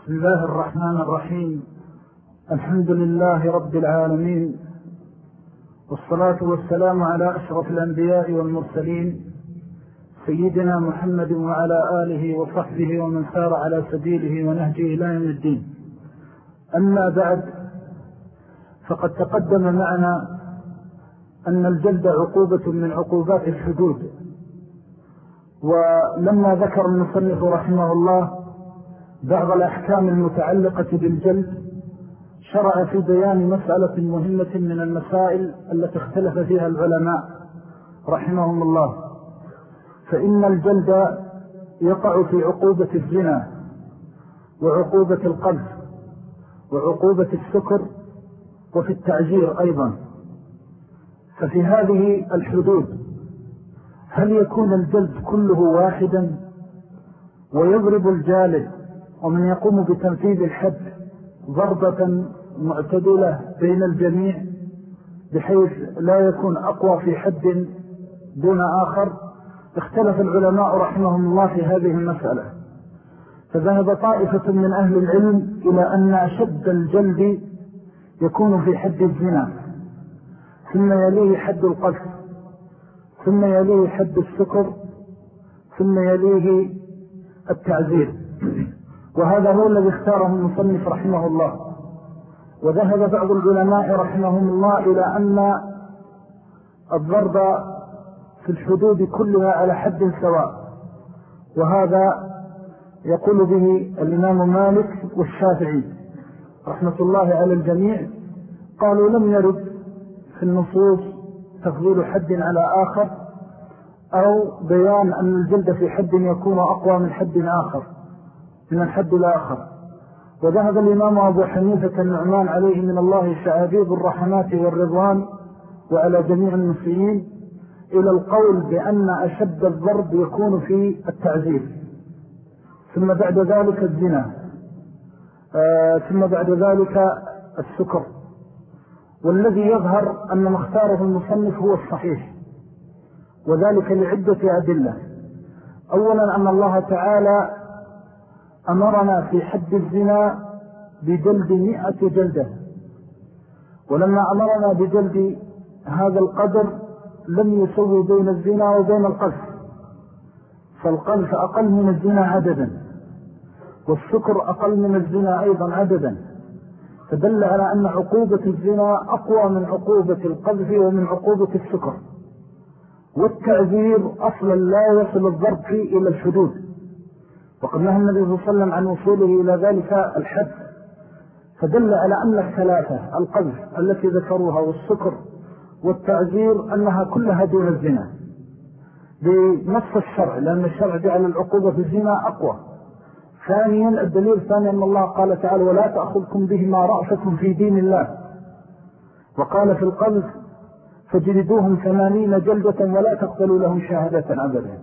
بسم الله الرحمن الرحيم. الحمد لله رب العالمين. والصلاة والسلام على أشرف الأنبياء والمرسلين سيدنا محمد وعلى آله وصحبه ومن سار على سبيله ونهجه إلى يوم الدين. أما بعد فقد تقدم معنا أن الجلد عقوبة من عقوبات الحدود. ولما ذكر المصنف رحمه الله بعض الأحكام المتعلقة بالجلد شرع في بيان مسألة مهمة من المسائل التي اختلف فيها العلماء رحمهم الله. فإن الجلد يقع في عقوبة الزنا وعقوبة القلب وعقوبة السكر وفي التعجير أيضا. ففي هذه الحدود هل يكون الجلد كله واحدا ويضرب الجالد ومن يقوم بتنفيذ الحد ضربة معتدلة بين الجميع بحيث لا يكون أقوى في حد دون آخر اختلف العلماء رحمهم الله في هذه المسألة. فذهب طائفة من أهل العلم إلى أن أشد الجلد يكون في حد الزنا ثم يليه حد القذف ثم يليه حد السكر ثم يليه التعزير وهذا هو الذي اختاره المصنف رحمه الله. وذهب بعض العلماء رحمهم الله إلى أن الضرب في الحدود كلها على حد سواء. وهذا يقول به الإمام مالك والشافعي رحمة الله على الجميع. قالوا لم يرد في النصوص تفضيل حد على آخر أو بيان أن الجلد في حد يكون أقوى من حد آخر. من الحد الآخر. وذهب الإمام أبو حنيفة النعمان عليه من الله شعابيب الرحمات والرضوان وعلى جميع المسيين إلى القول بأن أشد الضرب يكون في التعذيب. ثم بعد ذلك الزنا. آه ثم بعد ذلك السكر. والذي يظهر أن مختاره المصنف هو الصحيح. وذلك لعدة أدلة. أولا أن الله تعالى أمرنا في حد الزنا بجلد مئة جلدة. ولما أمرنا بجلد هذا القدر لم يسوي بين الزنا وبين القذف. فالقذف أقل من الزنا عددا. والسكر أقل من الزنا أيضا عددا. فدل على أن عقوبة الزنا أقوى من عقوبة القذف ومن عقوبة السكر والتعذير أصلا لا يصل الضرب فيه إلى الحدود. وقد نهى النبي صلى الله عليه وسلم عن وصوله إلى ذلك الحد. فدل على أن الثلاثة القذف التي ذكروها والسكر والتعذير أنها كلها دون الزنا. بنص الشرع لأن الشرع جعل العقوبة في الزنا أقوى. ثانيا الدليل الثاني أن الله قال تعالى ولا تأخذكم بهما رأفتكم في دين الله. وقال في القذف فجلدوهم ثمانين جلدة ولا تقبلوا لهم شهادة أبدا.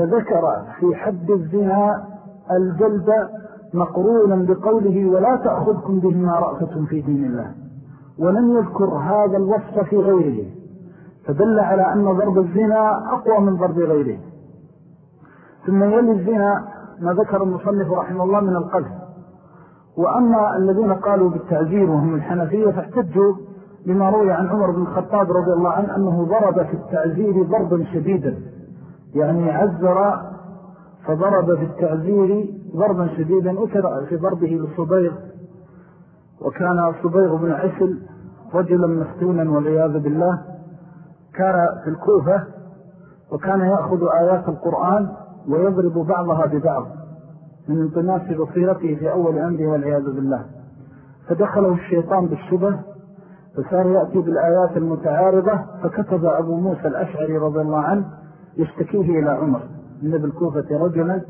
فذكر في حد الزنا الجلد مقرونا بقوله ولا تأخذكم بهما رأفة في دين الله ولم يذكر هذا الوصف في غيره فدل على أن ضرب الزنا أقوى من ضرب غيره. ثم يلي الزنا ما ذكر المصنف رحمه الله من القذف. وأما الذين قالوا بالتعزير وهم الحنفية فاحتجوا لما روي عن عمر بن الخطاب رضي الله عنه أنه ضرب في التعزير ضربا شديدا. يعني عزر فضرب في التعزير ضربا شديدا أكر في ضربه للصبيغ وكان صبيغ بن عسل رجلا مفتونا والعياذ بالله كان في الكوفة وكان يأخذ آيات القرآن ويضرب بعضها ببعض من انطناس بصيرته في أول أمره والعياذ بالله. فدخله الشيطان بالشبه فصار يأتي بالآيات المتعارضة فكتب أبو موسى الأشعري رضي الله عنه يشتكيه إلى عمر من بالكوفة رجلا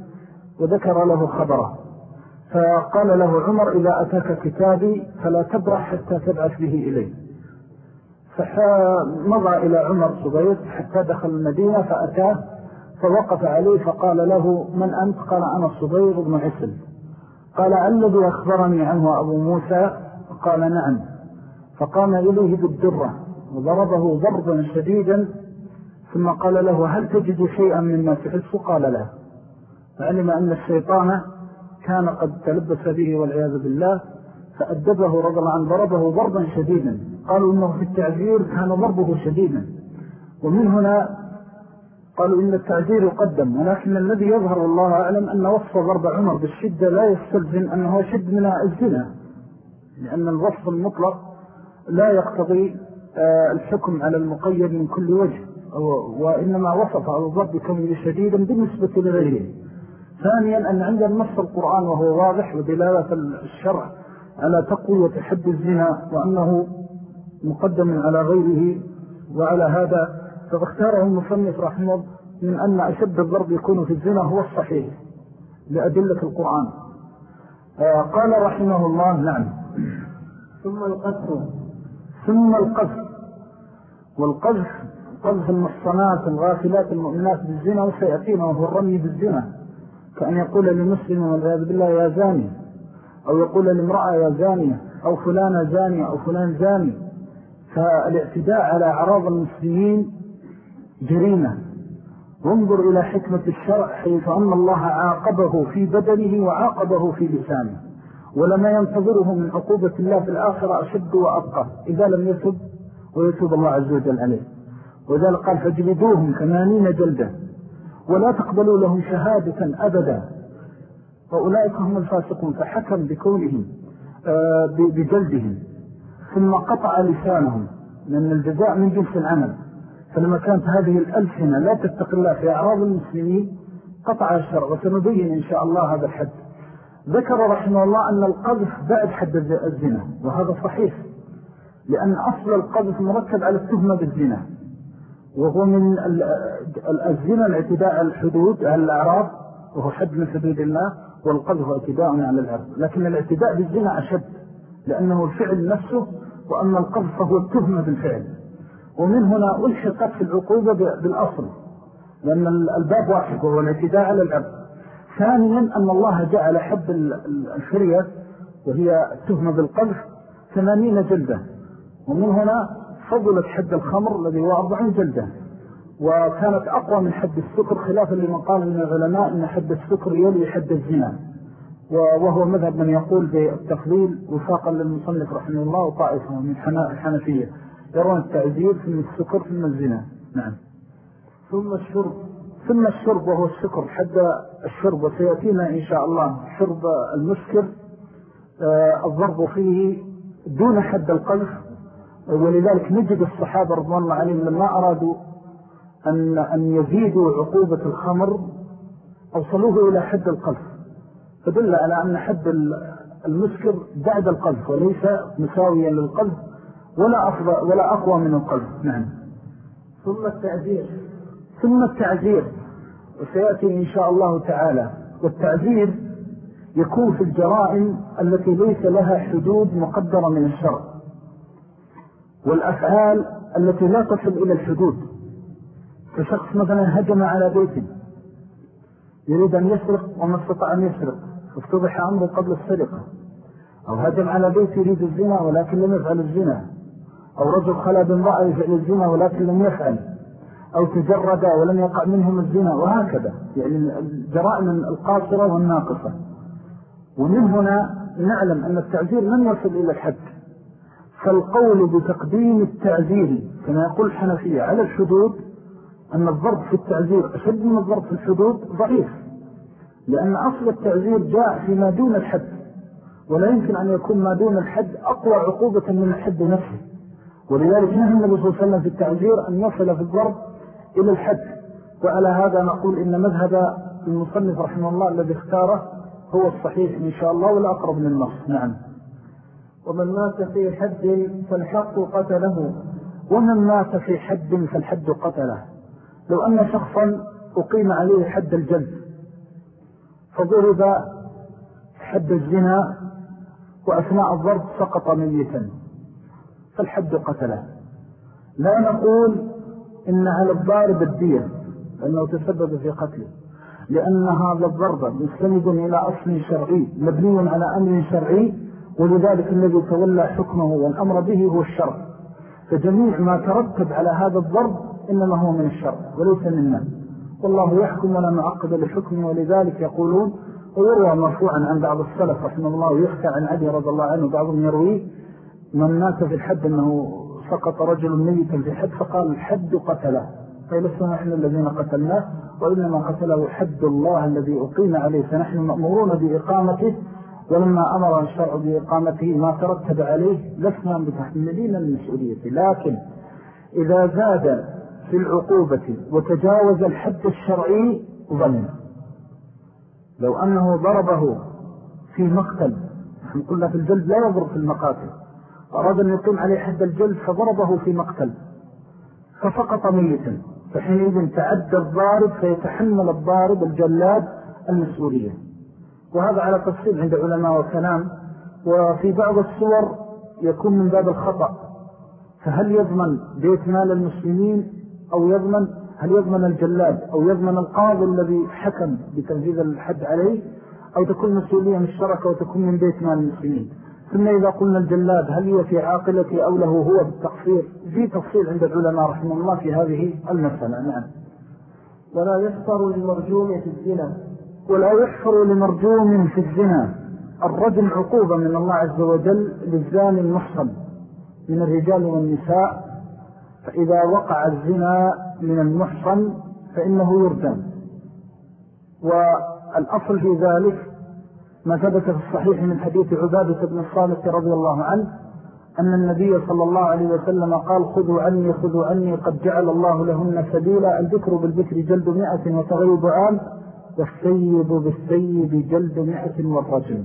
وذكر له خبره. فقال له عمر إذا أتاك كتابي فلا تبرح حتى تبعث به إليه فمضى إلى عمر صبيت حتى دخل المدينة فأتاه فوقف عليه فقال له من أنت؟ قال أنا الصبيغ بن عسل. قال الذي أخبرني عنه أبو موسى؟ قال نعم. فقام إليه بالدرة وضربه ضربا شديدا ثم قال له هل تجد شيئا مما تحس قال لا. فعلم أن الشيطان كان قد تلبس به والعياذ بالله فأدبه رضي الله عنه ضربه ضربا شديدا. قالوا إنه في التعذير كان ضربه شديدا. ومن هنا قالوا إن التعذير يقدم ولكن الذي يظهر والله أعلم أن وصف ضرب عمر بالشدة لا يستلزم أنه شد من الزنا لأن الوصف المطلق لا يقتضي آه، الحكم على المقيد من كل وجه. وإنما وصف على الضرب كونه شديدا بالنسبة لغيره. ثانيا أن عند النص القرآن وهو واضح ودلالة الشرع على تقوية حد الزنا وأنه مقدم على غيره وعلى هذا فاختاره المصنف رحمه الله من أن أشد الضرب يكون في الزنا هو الصحيح لأدلة القرآن. آه، قال رحمه الله نعم. ثم القذف. ثم القذف. والقذف قذف المحصنات الغافلات المؤمنات بالزنا وسيأتينا وهو الرمي بالزنا. كأن يقول لمسلم والعياذ بالله يا زاني. أو يقول لامرأة يا زانية أو فلانة زانية أو فلان زاني. فالاعتداء على أعراض المسلمين جريمة. وانظر إلى حكمة الشرع حيث أن الله عاقبه في بدنه وعاقبه في لسانه. ولما ينتظره من عقوبة الله في الآخرة أشد وأبقى. إذا لم يتب ويتوب الله عز وجل عليه. وذلك قال فاجلدوهم ثمانين جلدة ولا تقبلوا لهم شهادة أبدا. وأولئك هم الفاسقون فحكم بكونهم آه، بجلدهم. ثم قطع لسانهم لأن الجزاء من جنس العمل. فلما كانت هذه الألسنة لا تتق الله في أعراض المسلمين قطع الشرع وسنبين إن شاء الله هذا الحد. ذكر رحمه الله أن القذف بعد حد الزنا وهذا صحيح لأن أصل القذف مركب على التهمة بالزنا. وهو من الزنا الاعتداء الحدود على الأعراض وهو حد من حدود الله والقذف اعتداء على العرض لكن الاعتداء بالزنا أشد لأنه الفعل نفسه وأما القذف فهو التهمة بالفعل. ومن هنا ألحقت في العقوبة بالأصل لأن الباب واحد وهو الاعتداء على العرض ثانيا أن الله جعل حد الفرية وهي التهمة بالقذف ثمانين جلدة. ومن هنا فضلت حد الخمر الذي هو أربعين جلدة وكانت أقوى من حد السكر خلافا لمن قال من العلماء أن حد السكر يلي حد الزنا. وهو مذهب من يقول بالتفضيل وفاقا للمصنف رحمه الله وطائفة من الحنفية. يرون التعزير ثم السكر ثم الزنا. نعم. ثم الشرب. ثم الشرب وهو السكر. حد الشرب وسيأتينا إن شاء الله. شرب المسكر آه، الضرب فيه دون حد القذف ولذلك نجد الصحابة رضوان الله عليهم لما أرادوا أن, أن يزيدوا عقوبة الخمر أوصلوه إلى حد القذف. فدل على أن حد المسكر بعد القذف وليس مساويا للقذف ولا, أفضل ولا أقوى من القذف. نعم. ثم التعذير ثم التعذير وسيأتي إن شاء الله تعالى. والتعذير يكون في الجرائم التي ليس لها حدود مقدرة من الشرع. والأفعال التي لا تصل إلى الحدود. كشخص مثلا هجم على بيت يريد أن يسرق وما استطاع أن يسرق فافتضح أمره قبل السرقة. أو هجم على بيت يريد الزنا ولكن لم يفعل الزنا. أو رجل خلى بامرأة يفعل الزنا ولكن لم يفعل. أو تجرد ولم يقع منهم الزنا وهكذا. يعني الجرائم القاصرة والناقصة. ومن هنا نعلم أن التعزير لن يصل إلى الحد. فالقول بتقديم التعزير كما يقول الحنفية على الحدود أن الضرب في التعزير أشد من الضرب في الحدود ضعيف لأن أصل التعزير جاء فيما دون الحد ولا يمكن أن يكون ما دون الحد أقوى عقوبة من الحد نفسه. ولذلك نهى النبي صلى الله عليه وسلم في التعزير أن يصل في الضرب إلى الحد. وعلى هذا نقول إن مذهب المصنف رحمه الله الذي اختاره هو الصحيح إن شاء الله ولا أقرب من النص نعم. ومن مات في حد فالحق قتله ومن مات في حد فالحد قتله. لو أن شخصا أقيم عليه حد الجلد فضرب حد الزنا وأثناء الضرب سقط ميتا فالحد قتله. لا نقول إن على الضارب الدية لأنه تسبب في قتله لأن هذا الضرب مستند إلى أصل شرعي مبني على أمر شرعي ولذلك الذي تولى حكمه والأمر به هو الشرع. فجميع ما ترتب على هذا الضرب إنما هو من الشرع وليس منا والله يحكم ولا معقد لحكمه ولذلك يقولون ويروى مرفوعا عن بعض السلف رحمه الله ويحكى عن علي رضي الله عنه بعضهم يرويه من مات في الحد أنه سقط رجل ميتا في حد فقال الحد قتله. فلسنا نحن الذين قتلناه؟ وإنما قتله حد الله الذي أقيم عليه. فنحن مأمورون بإقامته ولما أمر الشرع بإقامته ما ترتب عليه لسنا بتحملين المسؤولية. لكن إذا زاد في العقوبة وتجاوز الحد الشرعي ظلم. لو أنه ضربه في مقتل نحن قلنا في الجلد لا يضرب في المقاتل. أراد أن يقيم عليه حد الجلد فضربه في مقتل. فسقط ميتا. فحينئذ تعدى الضارب فيتحمل الضارب الجلاد المسؤولية. وهذا على تفصيل عند علماء وكلام وفي بعض الصور يكون من باب الخطأ. فهل يضمن بيت مال المسلمين أو يضمن هل يضمن الجلاد أو يضمن القاضي الذي حكم بتنفيذ الحد عليه؟ أو تكون مسؤولية مشتركة وتكون من بيت مال المسلمين. ثم إذا قلنا الجلاد هل هي في عاقلة أو له هو بالتقصير؟ في تفصيل عند العلماء رحمه الله في هذه المسألة. نعم. ولا يحفر لمرجوم في الزنا. ولا يحفر لمرجوم في الزنا الرجل عقوبة من الله عز وجل للزان المحصن من الرجال والنساء فإذا وقع الزنا من المحصن فإنه يرجم والأصل في ذلك ما ثبت في الصحيح من حديث عبادة بن الصالح رضي الله عنه أن النبي صلى الله عليه وسلم قال خذوا عني خذوا عني قد جعل الله لهن سبيلا. الذكر بالذكر جلد مئة وتغيب عام والسيب بالسيب جلد مئة والرجم.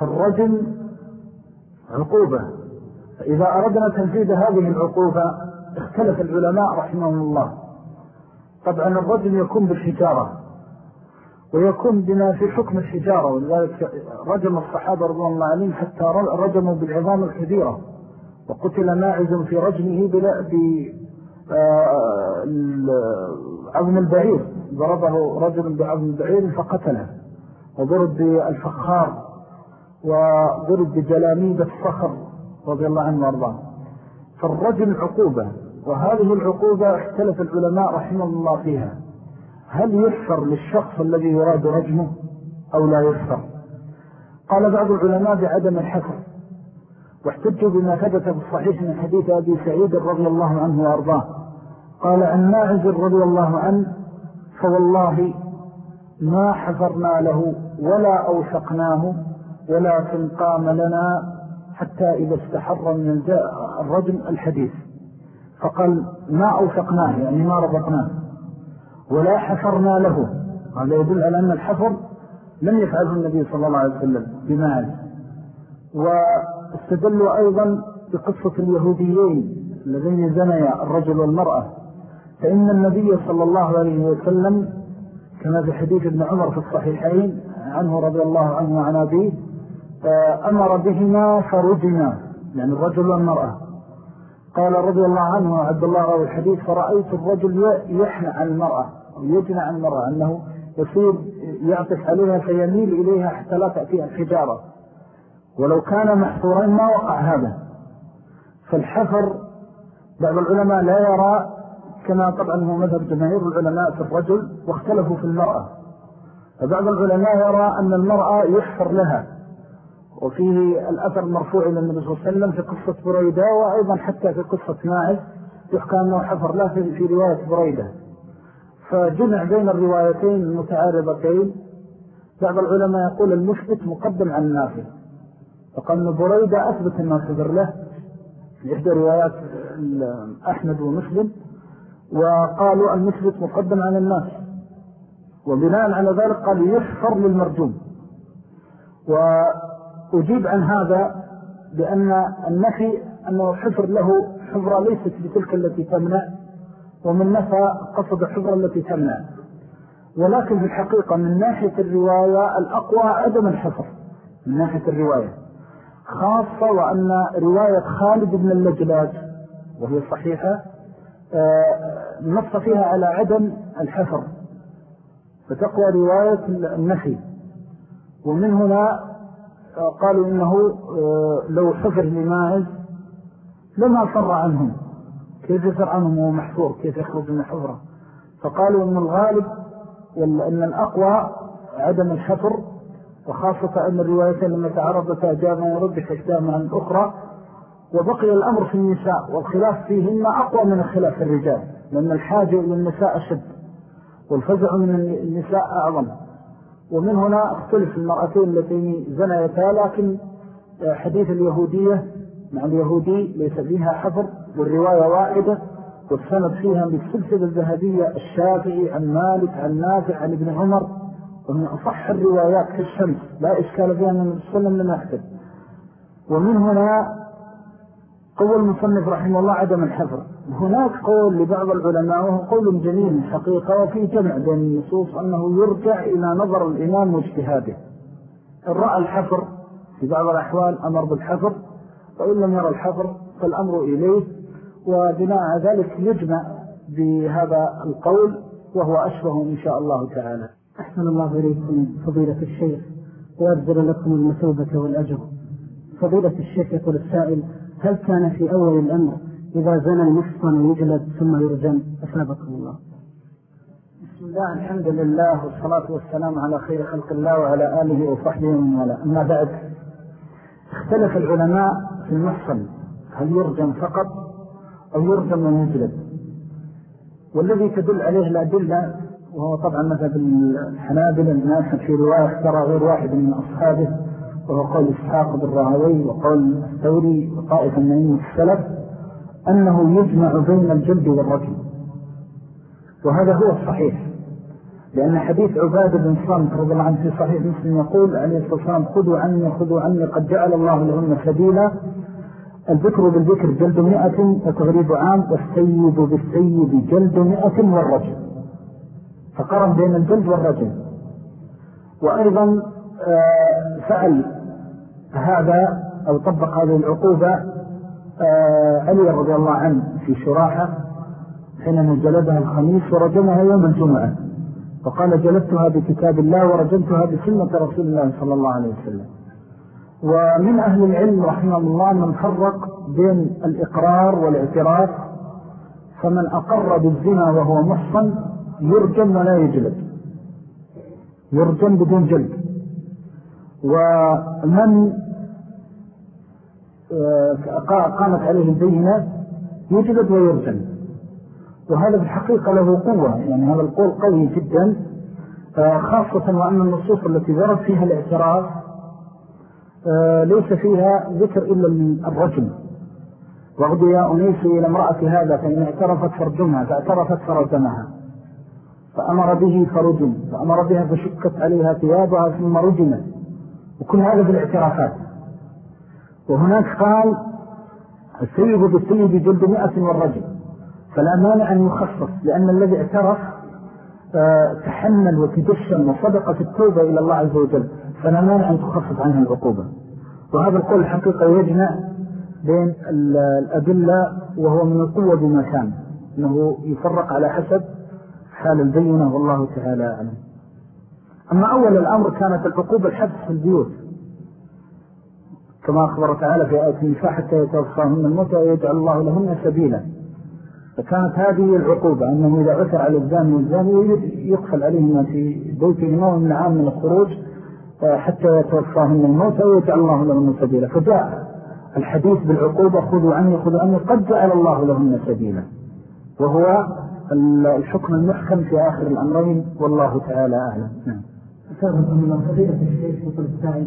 فالرجم عقوبة. فإذا أردنا تنفيذ هذه العقوبة اختلف العلماء رحمهم الله. طبعا الرجم يكون بالحجارة ويكون بما في حكم الحجارة ولذلك رجم الصحابة رضي الله عليهم حتى رجموا بالعظام الكبيرة وقتل ماعز في رجمه آه، البعير. ضربه رجل بعظم البعير فقتله. وضرب بالفخار. وضرب بجلاميد الصخر رضي الله عنه وأرضاه. فالرجل عقوبة. وهذه العقوبة اختلف العلماء رحمه الله فيها. هل يحفر للشخص الذي يراد رجمه أو لا يحفر؟ قال بعض العلماء بعدم الحفر. واحتجوا بما ثبت في الصحيح من حديث أبي سعيد رضي الله عنه وأرضاه. قال عن ماعز رضي الله عنه فوالله ما حفرنا له ولا أوثقناه ولكن قام لنا حتى إذا استحر من الرجم الحديث. فقال ما أوثقناه يعني ما ربطناه ولا حفرنا له. هذا يدل على أن الحفر لم يفعله النبي صلى الله عليه وسلم بمال واستدلوا أيضا بقصة اليهوديين الذين زنيا الرجل والمرأة. فإن النبي صلى الله عليه وسلم كما في حديث ابن عمر في الصحيحين عنه رضي الله عنه وعن أبيه أمر بهما فرجنا يعني الرجل والمرأة. قال رضي الله عنه عبد الله روى الحديث فرأيت الرجل يحنى عن المرأة يجنى عن المرأة أنه يصير يعطف عليها فيميل إليها حتى لا تأتيها الحجارة. ولو كان محفورا ما وقع هذا. فالحفر بعض العلماء لا يرى كما طبعا هو مذهب جماهير العلماء في الرجل واختلفوا في المرأة. فبعض العلماء يرى أن المرأة يحفر لها وفيه الأثر المرفوع إلى النبي صلى الله عليه وسلم في قصة بريدة وأيضا حتى في قصة ماعز يحكى أنه حفر له في رواية بريدة. فجمع بين الروايتين المتعارضتين بعض العلماء يقول المثبت مقدم عن النافي فقال بريدة أثبت أنه حفر له. في إحدى روايات أحمد ومسلم وقالوا المثبت مقدم عن الناس. وبناء على ذلك قال يحفر للمرجوم. وأجيب عن هذا بأن النفي أنه حفر له حفرة ليست بتلك التي تمنع ومن نفى قصد الحفرة التي تمنع. ولكن في الحقيقة من ناحية الرواية الأقوى عدم الحفر. من ناحية الرواية. خاصة وأن رواية خالد بن اللجلاج وهي صحيحة آه، نص فيها على عدم الحفر. فتقوى رواية النفي. ومن هنا قالوا إنه آه، لو حفر لماعز لما صر عنهم. كيف يصر عنهم؟ وهو محفور. كيف يخرج من الحفرة؟ فقالوا إن الغالب وأن الأقوى عدم الحفر وخاصة أن الروايتين لما تعرضتا جاء ما يرد إحداهما عن الأخرى وبقي الأمر في النساء والخلاف فيهن أقوى من الخلاف في الرجال. لأن الحاجة إلى النساء أشد والفزع من النساء أعظم. ومن هنا اختلف المرأتين اللتين زنيتا لكن حديث اليهودية مع اليهودي ليس فيها حفر والرواية واحدة والسند فيها بالسلسلة الذهبية الشافعي عن مالك عن نافع عن ابن عمر. ومن أصح الروايات في الشمس لا إشكال فيها من السلم لم يحدث ومن هنا قول المصنف رحمه الله عدم الحفر. هناك قول لبعض العلماء وهو قول جميل الحقيقة وفي جمع بين النصوص أنه يرجع إلى نظر الإمام واجتهاده. إن رأى الحفر في بعض الأحوال أمر بالحفر وإن لم يرى الحفر فالأمر إليه وبناء ذلك يجمع بهذا القول وهو أشبه إن شاء الله تعالى. أحسن الله إليكم فضيلة الشيخ وأبذل لكم المثوبة والأجر. فضيلة الشيخ يقول السائل هل كان في أول الأمر إذا زنى المحصن يجلد ثم يرجم أثابكم الله. بسم الله الحمد لله والصلاة والسلام على خير خلق الله وعلى آله وصحبه ومن ولا أما بعد اختلف العلماء في المحصن هل يرجم فقط أو يرجم ويجلد والذي تدل عليه الأدلة وهو طبعا مذهب الحنابل الناس في رواية اخترى غير واحد من أصحابه وهو قول إسحاق بالراهوي وقول الثوري وطائفة من السلف أنه يجمع بين الجلد والرجل وهذا هو الصحيح لأن حديث عبادة بن صامت رضي الله عنه في صحيح مسلم يقول عليه الصلاة والسلام خذوا عني خذوا عني قد جعل الله لهم سبيلا. الذكر بالذكر جلد مئة وتغريب عام والسيد بالسيد جلد مئة والرجل. فقرن بين الجلد والرجل. وأيضا آه، فعل هذا أو طبق هذه العقوبة آه، علي رضي الله عنه في شراحة حينما جلدها الخميس ورجمها يوم الجمعة. وقال جلدتها بكتاب الله ورجمتها بسنة رسول الله صلى الله عليه وسلم. ومن أهل العلم رحمه الله من فرق بين الإقرار والاعتراف فمن أقر بالزنا وهو محصن يرجم ولا يجلد. يرجم بدون جلد. ومن آه، قامت عليه البينة يجلد ويرجم وهذا بالحقيقة له قوة يعني هذا القول قوي جدا. خاصة وأن النصوص التي ورد فيها الاعتراف آه، ليس فيها ذكر إلا الرجم وغدو يا أنيس إلى امرأة هذا فإن اعترفت فرجمها فاعترفت فرجمها. فأمر به فرجم فأمر بها فشكت عليها ثيابها ثم رجمت. وكل هذا بالاعترافات. وهناك قال السيد بالسيد جلد مئة والرجل. فلا مانع أن يخصص لأن الذي اعترف آه، تحمل وتدشن في التوبة إلى الله عز وجل. فلا مانع أن تخصص عنها العقوبة. وهذا القول الحقيقة يجمع بين الأدلة وهو من القوة بما كان أنه يفرق على حسب حال البينة والله تعالى أعلم. أما أول الأمر كانت العقوبة الحبس في البيوت. كما أخبر تعالى في آية النساء حتى يتوفاهن الموتى ويجعل الله لهن سبيلا. فكانت هذه العقوبة أنه إذا عثر على الزاني والزاني يقفل عليهما في بيتهما ومن عام من الخروج حتى يتوفاهن الموتى ويجعل الله لهن سبيلا. فجاء الحديث بالعقوبة خذوا عني خذوا عني قد جعل الله لهن سبيلا. وهو الحكم المحكم في آخر الأمرين والله تعالى أعلم. نعم. أسابق من فضيلة الشيخ وطل السائل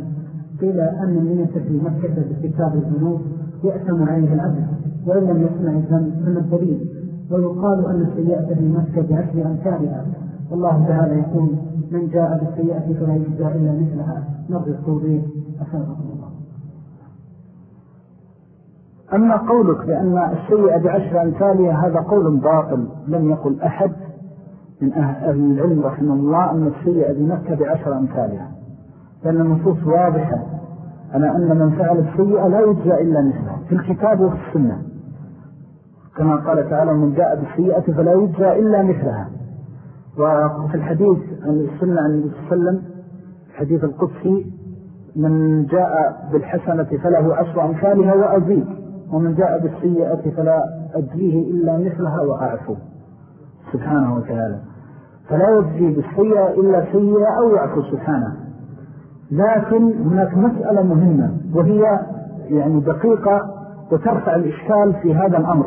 قيل أن من في مكة بكتاب الذنوب يأتم عليه العبد وإن لم يسمع الذنب من الدليل؟ ويقال أن السيئة في مكة بعشر أمثالها والله تعالى يقول من جاء بالسيئة فلا يجزى إلا مثلها. نرجو التوضيح. أسابقكم الله. أما قولك بأن السيئة بعشر أمثالها هذا قول باطل. لم يقل أحد. من أهل العلم رحمه الله أن السيئة بمكة بعشر أمثالها. لأن النصوص واضحة على أن من فعل السيئة لا يجزى إلا مثلها في الكتاب وفي السنة. كما قال تعالى من جاء بالسيئة فلا يجزى إلا مثلها. وفي الحديث عن السنة عن النبي صلى الله عليه وسلم الحديث القدسي من جاء بالحسنة فله عشر أمثالها وأزيد ومن جاء بالسيئة فلا أجليه إلا مثلها وأعفو. سبحانه وتعالى. فلا يجزي بالسيئة إلا سيئة أو يعفو سبحانه. لكن هناك مسألة مهمة وهي يعني دقيقة وترفع الإشكال في هذا الأمر.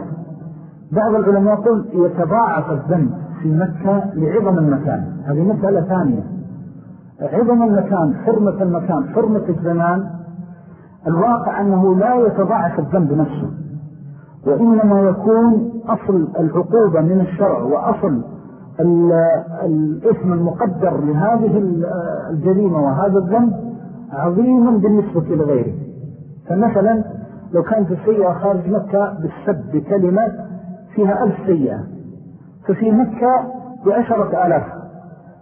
بعض العلماء يقول يتضاعف الذنب في مكة لعظم المكان. هذه مسألة ثانية. عظم المكان حرمة المكان حرمة الزمان. الواقع أنه لا يتضاعف الذنب نفسه. وإنما يكون أصل العقوبة من الشرع وأصل الإثم المقدر لهذه الجريمة وهذا الذنب عظيما بالنسبة لغيره. فمثلا لو كانت السيئة خارج مكة بالسب بكلمة فيها ألف سيئة ففي مكة بعشرة آلاف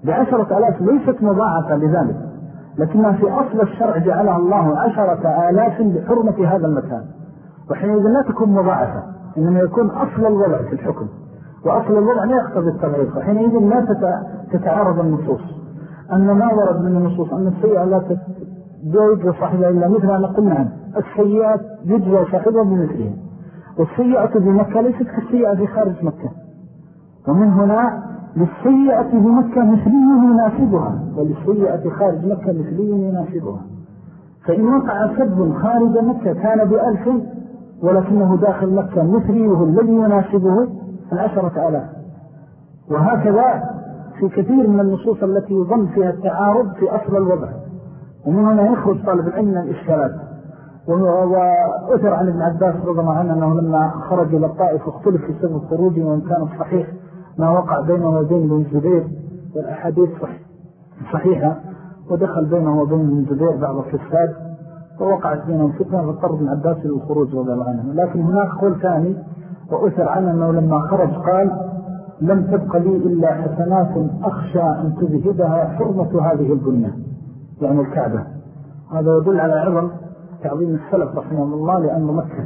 بعشرة آلاف ليست مضاعفة لذلك لكنها في أصل الشرع جعلها الله عشرة آلاف لحرمة هذا المكان. وحينئذ لا تكون مضاعفة إنما يكون أصل الوضع في الحكم. وأصل الوضع لا يقتضي التضعيف وحينئذ لا تتعارض النصوص. أن ما ورد من النصوص أن السيئة لا يجرى صاحبها إلا مثل أن قلنا. نعم السيئات يجرى صاحبها بمثلها والسيئة بمكة ليست كالسيئة في خارج مكة. ومن هنا للسيئة بمكة مثلي يناسبها. وللسيئة خارج مكة مثلي يناسبها. فإن وقع سب خارج مكة كان بألف ولكنه داخل مكة مثليه الذي يناسبه. العشرة ألاف. وهكذا في كثير من النصوص التي يظن فيها التعارض في أصل الوضع. ومن هنا يخرج طالب العلم من الإشكالات. وأثر عن ابن عباس رضي الله عنه أنه لما خرج إلى الطائف واختلف في سبب خروجه وإن كان صحيح ما وقع بينه وبين ابن الزبير والأحاديث صحيحة. ودخل بينه وبين ابن الزبير بعض الفساد ووقعت بينهم فتنة فاضطر ابن عباس للخروج رضي الله عنه. لكن هناك قول ثاني وأثر عنه أنه لما خرج قال لم تبق لي إلا حسنات أخشى أن تذهبها حرمة هذه البنية يعني الكعبة. هذا يدل على عظم تعظيم السلف رحمه الله لأن مكة.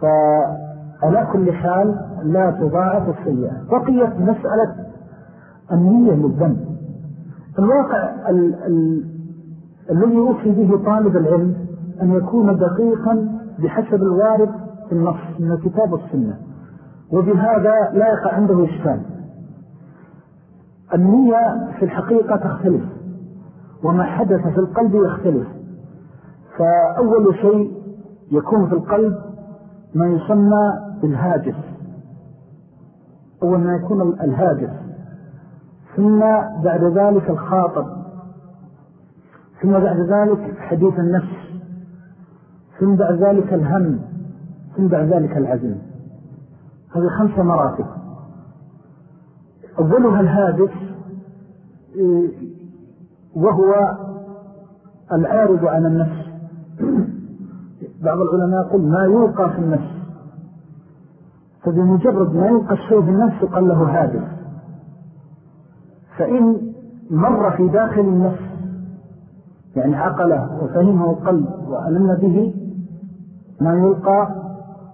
فعلى كل حال لا تضاعف السيئة. بقيت مسألة النية للذنب. الواقع ال ال الذي يوصي به طالب العلم أن يكون دقيقا بحسب الوارد في النص من الكتاب والسنة. وبهذا لا يقع عنده إشكال. النية في الحقيقة تختلف وما حدث في القلب يختلف. فأول شيء يكون في القلب ما يسمى بالهاجس. أول ما يكون الهاجس. ثم بعد ذلك الخاطب. ثم بعد ذلك حديث النفس. ثم بعد ذلك الهم. ثم بعد ذلك العزم هذه خمسة مراتب. أولها الهادف وهو العارض عن النفس. بعض العلماء يقول ما يوقع في النفس. فبمجرد ما يوقع الشيء في النفس قال له هادف. فإن مر في داخل النفس يعني عقله وفهمه القلب وألم به ما يلقى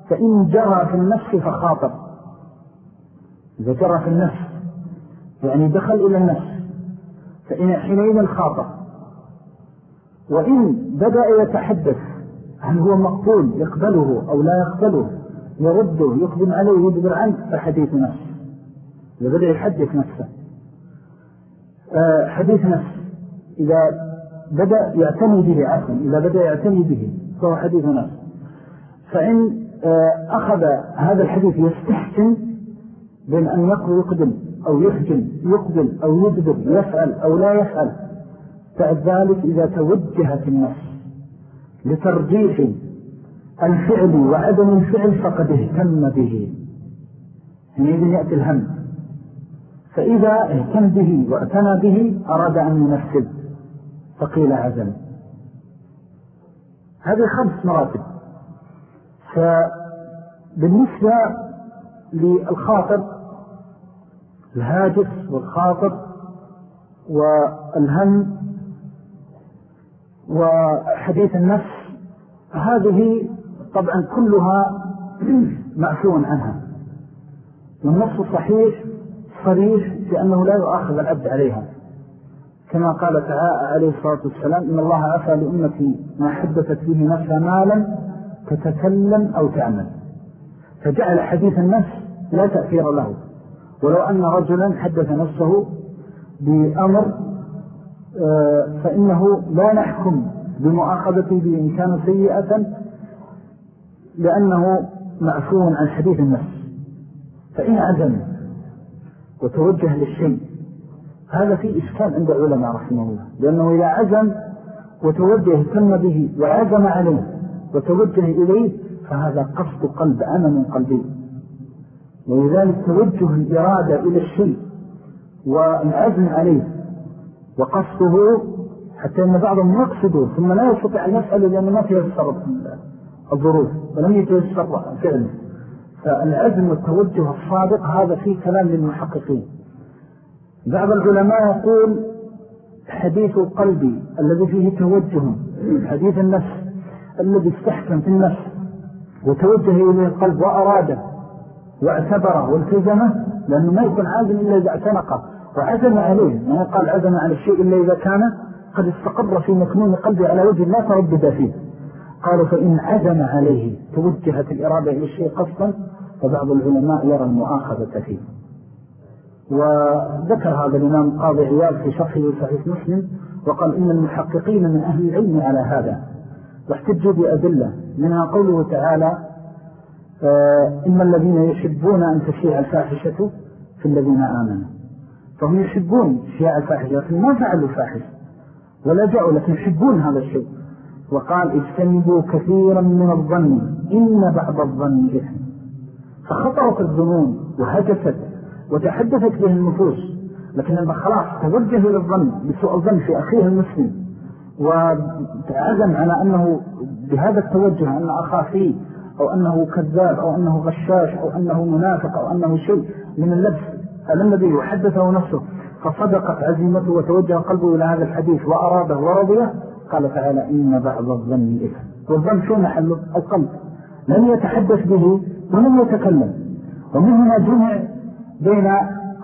فإن جرى في النفس فخاطر إذا جرى في النفس. يعني دخل إلى النفس. فإن حينئذ الخاطر وإن بدأ يتحدث هل هو مقبول يقبله أو لا يقبله؟ يرده يقدم عليه يدبر عنه؟ فحديث نفس. إذا بدأ يحدث نفسه. آه، حديث نفس. إذا بدأ يعتني به عفوا إذا بدأ يعتني به فهو حديث نفس. فإن أخذ هذا الحديث يستحسن بين أن يقدم أو يخجل يقبل أو يدبر يفعل أو لا يفعل. بعد ذلك إذا توجهت النفس لترجيح الفعل وعدم الفعل فقد اهتم به. حينئذ يأتي الهم. فإذا اهتم به واعتنى به أراد أن ينفذ. فقيل عزم هذه خمس مراتب. فبالنسبة للخاطر الهاجس والخاطر والهم وحديث النفس هذه طبعا كلها معفو عنها. والنص صحيح صريح في أنه لا يؤخذ العبد عليها. كما قال تعالى عليه الصلاة والسلام إن الله عفى لأمتي ما حدثت به نفسها مالا تتكلم أو تعمل فجعل حديث النفس لا تأثير له. ولو أن رجلا حدث نفسه بأمر آه، فإنه لا نحكم بمؤاخذته بإن كان سيئة لأنه معفو عن حديث النفس. فإن عزم وتوجه للشيء هذا في إشكال عند العلماء رحمه الله. لأنه إذا عزم وتوجه تم به وعزم عليه وتوجه إليه فهذا قصد قلب من قلبي. ولذلك توجه الإرادة إلى الشيء والعزم عليه. وقصده حتى أن بعضهم يقصده ثم لا يستطيع أن يسأل لأنه ما تيسر الظروف ولم يتيسر فعله فالعزم والتوجه الصادق هذا فيه كلام للمحققين. بعض العلماء يقول حديث القلب الذي فيه توجه حديث النفس الذي استحكم في النفس وتوجه إليه القلب وأراده واعتبره والتزمه لأنه ما يكون عازم إلا إذا اعتنقه وعزم عليه ما يقال عزم على الشيء إلا إذا كان قد استقر في مكنون قلبه على وجه لا تردد فيه. قالوا فإن عزم عليه توجهت الإرادة إلى الشيء قصدا فبعض العلماء يرى المؤاخذة فيه. وذكر هذا الإمام قاضي عيال في شرحه صحيح مسلم وقال إن المحققين من أهل العلم على هذا واحتجوا بأدلة منها قوله تعالى آه، إن الذين يحبون أن تشيع الفاحشة في الذين آمنوا. فهم يحبون شيع الفاحشة لكن ما فعلوا فاحشة ولا جاءوا لكن يحبون هذا الشيء. وقال اجتنبوا كثيرا من الظن إن بعض الظن إثم. فخطرت الظنون وهجست وتحدثت به النفوس لكن لما خلاص توجه إلى الظن بسوء الظن في أخيه المسلم. وعزم على أنه بهذا التوجه أن أخاه فيه أو أنه كذاب أو أنه غشاش أو أنه منافق أو أنه شيء من اللبس. على النبي وحدثه نفسه. فصدقت عزيمته وتوجه قلبه إلى هذا الحديث وأراده ورضيه. قال تعالى إن بعض الظن إثم. والظن شو محله القلب. لن يتحدث به ولم يتكلم. ومن هنا جمع بين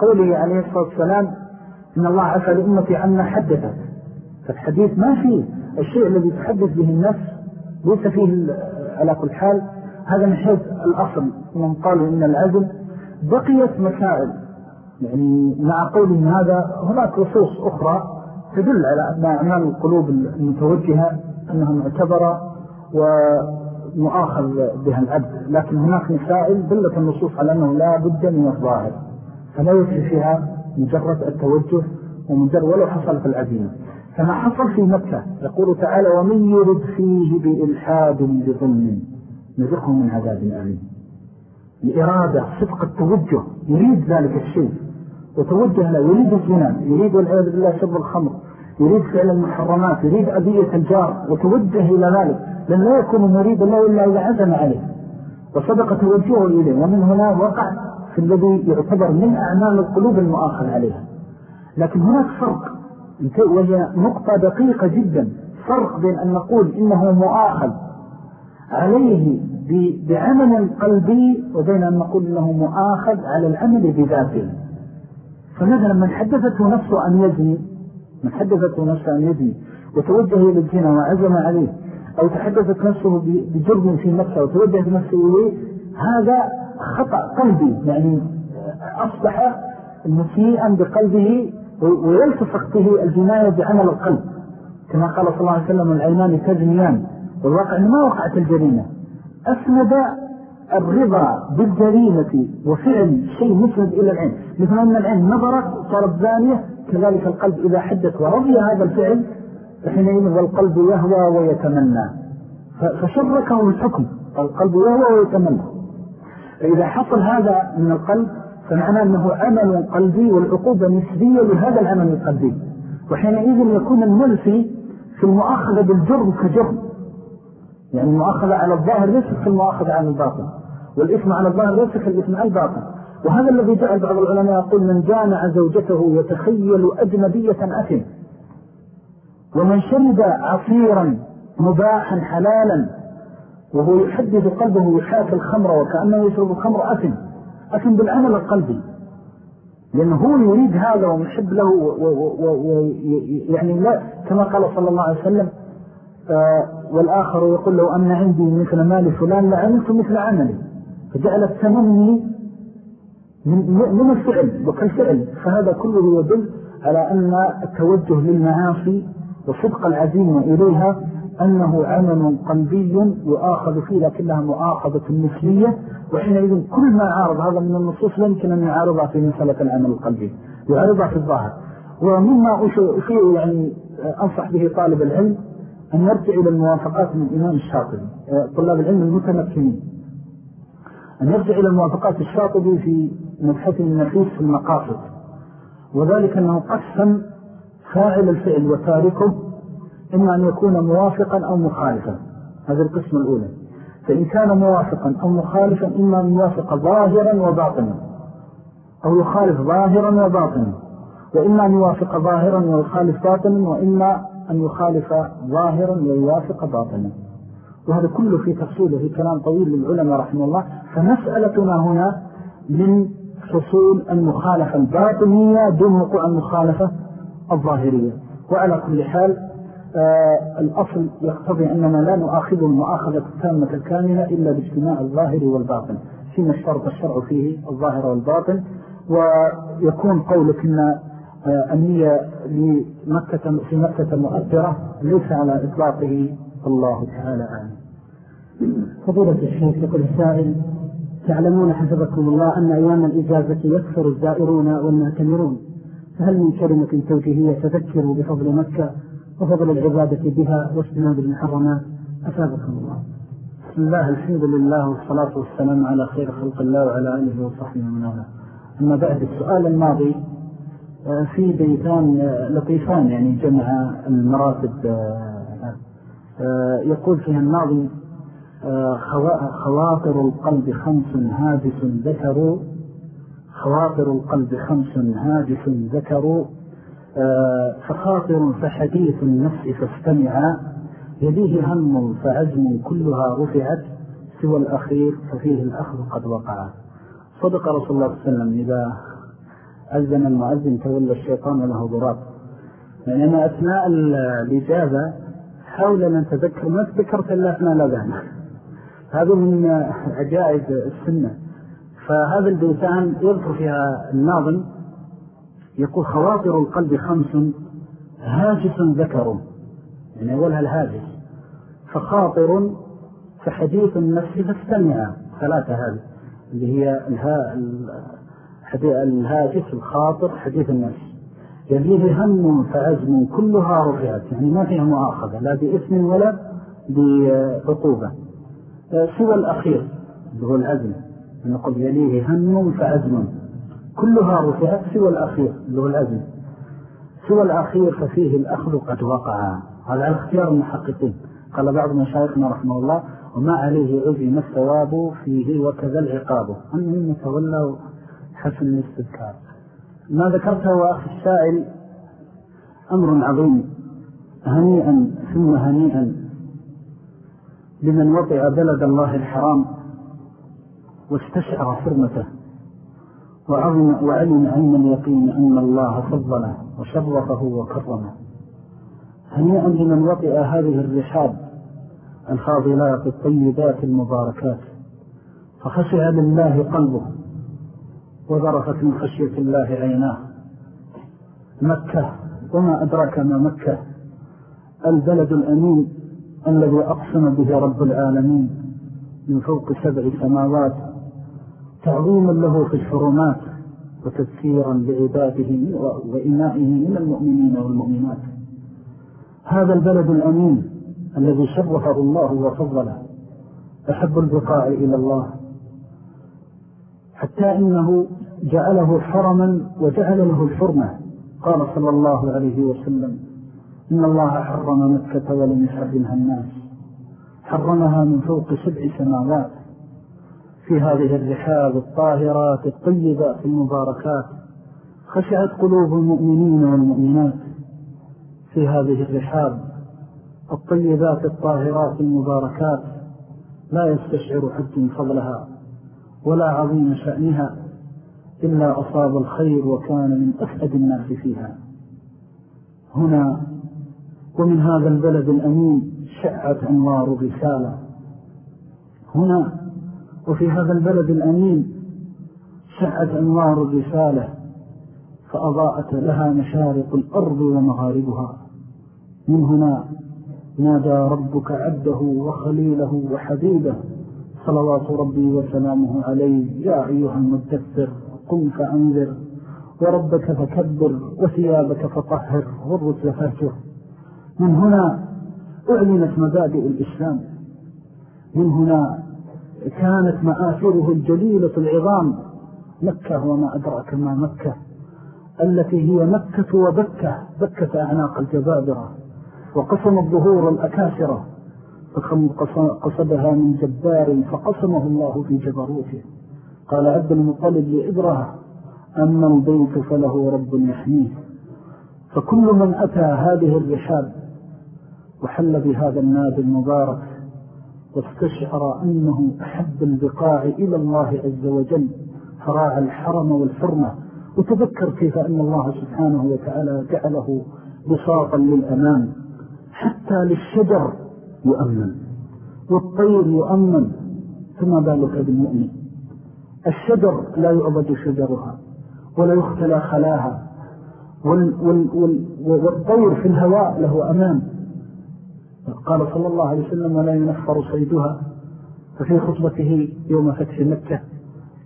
قوله عليه الصلاة والسلام إن الله عفى لأمتي عنا حدثت. فالحديث ما فيه الشيء الذي تحدث به النفس ليس فيه على كل حال. هذا من حيث الأصل من قالوا إن العزل بقيت مسائل. يعني مع قولهم هذا هناك رصوص أخرى تدل على أن أعمال القلوب المتوجهة أنها معتبرة ومؤاخذ بها العبد. لكن هناك مسائل دلت النصوص على أنه لا بد من الظاهر فلا يكفي فيها مجرد التوجه ومجرد ولو حصل في العزيمة. كما حصل في مكة. يقول تعالى ومن يرد فيه بإلحاد بظلم نذقه من عذاب أليم. الإرادة صدق التوجه يريد ذلك الشيء. وتوجه له يريد الزنا يريد والعياذ بالله شرب الخمر يريد فعل المحرمات يريد أذية الجار وتوجه إلى ذلك. لأن لا يكون مريد الله إلا إذا عزم عليه. وصدق توجهه إليه. ومن هنا وقع في الذي يعتبر من أعمال القلوب المؤاخذ عليها. لكن هناك فرق. وهي نقطة دقيقة جدا. فرق بين أن نقول إنه مؤاخذ عليه بعمل قلبي وبين أن نقول إنه مؤاخذ على العمل بذاته. فمثلا من حدثته نفسه أن يزني من حدثته نفسه أن يزني وتوجه إلى الزنا وعزم عليه أو تحدثت نفسه بجرم في نفسه وتوجه نفسه إليه هذا خطأ قلبي. يعني أصبح مسيئا بقلبه ويلتصق به الجناية بعمل القلب. كما قال صلى الله عليه وسلم العينان تزنيان والواقع أنه ما وقعت الجريمة. أسند الرضا بالجريمة وفعل شيء مسند إلى العين. مثل أن العين نظرت صارت زانية كذلك القلب إذا حدث ورضي هذا الفعل فحينئذ والقلب يهوى ويتمنى. فشركه الحكم القلب يهوى ويتمنى. فإذا حصل هذا من القلب فمعنى أنه عمل قلبي والعقوبة نسبية لهذا العمل القلبي. وحينئذ يكون المنفي في المؤاخذة بالجرم كجرم. يعني المؤاخذة على الظاهر ليس في المؤاخذة على الباطن. والإثم على الظاهر ليس في الإثم على الباطن. وهذا الذي جعل بعض العلماء يقول من جامع زوجته يتخيل أجنبية أثم. ومن شرب عصيرا مباحا حلالا وهو يحدث قلبه يحاك الخمر وكأنه يشرب الخمر أثم. أثم بالعمل القلبي. لأنه هو يريد هذا ومحب له ويعني لا كما قال صلى الله عليه وسلم آه، والآخر يقول لو أن عندي مثل مال فلان لعملت مثل عملي. فجعل التمني من الفعل وكالفعل فهذا كله يدل على أن التوجه للمعاصي وصدق العزيمة إليها أنه عمل قلبي يؤاخذ فيه لكنها مؤاخذة مثلية وحينئذ كل ما عارض هذا من النصوص لا يمكن أن يعارضها في مسألة العمل القلبي يعارضها في الظاهر. ومما أشيء يعني أنصح به طالب العلم أن يرجع إلى الموافقات من الإمام الشاطبي طلاب العلم المتمكنين. أن يرجع إلى الموافقات الشاطبي في مبحث النفيس في المقاصد. وذلك أنه قسم فاعل الفعل وتاركه إما أن يكون موافقا أو مخالفا. هذا القسم الأولى. فإن كان موافقا أو مخالفا إما أن يوافق ظاهرا وباطنا. أو يخالف ظاهرا وباطنا. وإما أن يوافق ظاهرا ويخالف باطنا وإما أن يخالف ظاهرا ويوافق باطنا. وهذا كله في تفصيله في كلام طويل للعلماء رحمه الله. فمسألتنا هنا من حصول المخالفة الباطنية دون وقوع المخالفة الظاهرية. وعلى كل حال الأصل يقتضي أننا لا نؤاخذ المؤاخذة التامة الكاملة إلا باجتماع الظاهر والباطن. فيما اشترط الشرع فيه الظاهر والباطن. ويكون قولك أن آه النية لمكة في مكة مؤثرة ليس على إطلاقه. الله تعالى أعلم. فضيلة الشيخ يقول السائل تعلمون حفظكم الله أن أيام الإجازة يكثر الزائرون والمعتمرون. فهل من كلمة توجيهية تذكر بفضل مكة وفضل العبادة بها واجتناب المحرمات. أفادكم الله. بسم الله الحمد لله والصلاة والسلام على خير خلق الله وعلى آله وصحبه ومن والاه. أما بعد السؤال الماضي آه، في بيتان آه، لطيفان يعني جمع المراتب آه، يقول فيها الناظم خواطر القلب خمس هاجس ذكروا خواطر القلب خمس هاجس ذكروا فخاطر فحديث النفس فاستمع. يديه هم فعزم كلها رفعت سوى الأخير ففيه الأخذ قد وقع. صدق رسول الله صلى الله عليه وسلم إذا أذن المؤذن تولى الشيطان له ضراب. يعني أنا أثناء الإجابة حاول أن تذكر ما تذكرت إلا أثناء الأذان هذا من عجائب السنة. فهذا البيتان يذكر فيها الناظم يقول خواطر القلب خمس هاجس ذكر. يعني أولها الهاجس فخاطر فحديث النفس فاستمع. ثلاثة هذه اللي هي الهاجس الخاطر حديث النفس. يليه هم فعزم كلها رفعت. يعني ما فيها مؤاخذة لا بإثم ولا بعقوبة سوى الأخير اللي هو العزم. نقول يليه هم فعزم. كلها رفعت سوى الأخير اللي هو العزم سوى الأخير ففيه الأخذ قد وقع. هذا على اختيار المحققين. قال بعض مشايخنا رحمه الله وما عليه عزم الثواب فيه وكذا العقاب. أنهم يتولوا حسن الاستذكار. ما ذكرته أخي السائل أمر عظيم. هنيئا ثم هنيئا لمن وطئ بلد الله الحرام واستشعر حرمته. وعلم, علم اليقين أن الله فضله وشرفه وكرمه. هنيئا لمن وطئ هذه الرحاب الفاضلات الطيبات المباركات فخشع لله قلبه وذرفت من خشية الله عيناه. مكة وما أدراك ما مكة؟ البلد الأمين الذي أقسم به رب العالمين من فوق سبع سماوات تعظيما له في الحرمات وتذكيرا لعباده وإمائه من المؤمنين والمؤمنات. هذا البلد الأمين الذي شرفه الله وفضله أحب البقاء إلى الله. حتى إنه جعله حرما وجعل له الحرمة. قال صلى الله عليه وسلم إن الله حرم مكة ولم يحرمها الناس. حرمها من فوق سبع سماوات. في هذه الرحاب الطاهرات الطيبات المباركات. خشعت قلوب المؤمنين والمؤمنات في هذه الرحاب الطيبات الطاهرات المباركات. لا يستشعر حد فضلها ولا عظيم شأنها إلا أصاب الخير وكان من أسعد الناس فيها. هنا ومن هذا البلد الأمين شعت أنوار الرسالة. هنا وفي هذا البلد الأمين سعت أنوار الرسالة فأضاءت لها مشارق الأرض ومغاربها. من هنا نادى ربك عبده وخليله وحبيبه صلوات ربي وسلامه عليه يا أيها المدثر قم فأنذر وربك فكبر وثيابك فطهر والرسل فهجر من هنا أعلنت مبادئ الإسلام. من هنا كانت مآثره الجليلة العظام. مكة وما أدرك ما مكة التي هي مكة وبكة. بكة أعناق الجبابرة وقسم الظهور الأكاسرة قصدها من جبار فقسمه الله في جبروته. قال عبد المطلب لإبرة أما البيت فله رب يحميه. فكل من أتى هذه الرحاب وحل بهذا النادي المبارك. واستشعر أنه أحب البقاع إلى الله عز وجل فراع الحرم والحرمة. وتذكر كيف أن الله سبحانه وتعالى جعله بساطا للأمان حتى للشجر يؤمن والطير يؤمن ثم بالك بالمؤمن؟ الشجر لا يعبد شجرها ولا يختلى خلاها وال وال وال والطير في الهواء له أمان. قال صلى الله عليه وسلم ولا ينفر صيدها. ففي خطبته يوم فتح مكة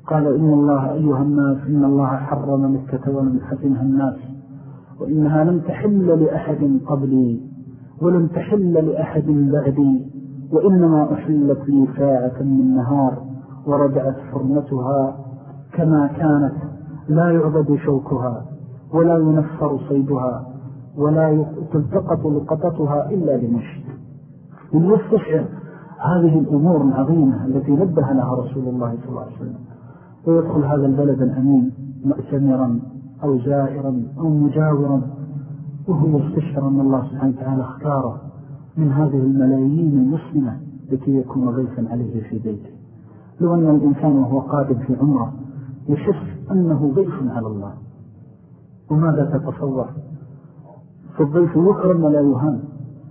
قال إن الله أيها الناس إن الله حرم مكة ولم يحرمها الناس وإنها لم تحل لأحد قبلي ولم تحل لأحد بعدي وإنما أحلت لي ساعة من نهار ورجعت حرمتها كما كانت لا يعبد شوكها ولا ينفر صيدها ولا تلتقط لقطتها إلا لمشت من يستشعر هذه الأمور العظيمة التي نبه لها رسول الله صلى الله عليه وسلم. ويدخل هذا البلد الأمين مأتمرا أو زائرا أو مجاورا وهو يستشعر أن الله سبحانه وتعالى اختاره من هذه الملايين المسلمة التي يكون ضيفا عليه في بيته. لو أن الإنسان وهو قادم في عمرة يحس أنه ضيف على الله. وماذا تتصور؟ فالضيف يكرم ولا يهان.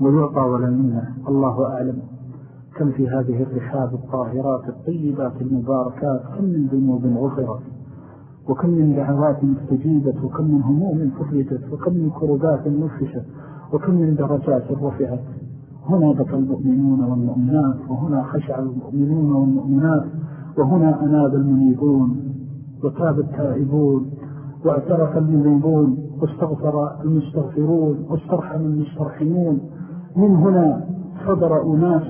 ويعطى ولا يمنع. الله أعلم. كم في هذه الرحاب الطاهرات الطيبات المباركات كم من ذنوب غفرت وكم من دعوات استجيبت وكم من هموم فرجت وكم من كربات نفشت وكم من درجات رفعت. هنا بكى المؤمنون والمؤمنات وهنا خشع المؤمنون والمؤمنات وهنا أناب المنيبون وتاب التائبون واعترف المذنبون واستغفر المستغفرون واسترحم المسترحمون من هنا صدر أناس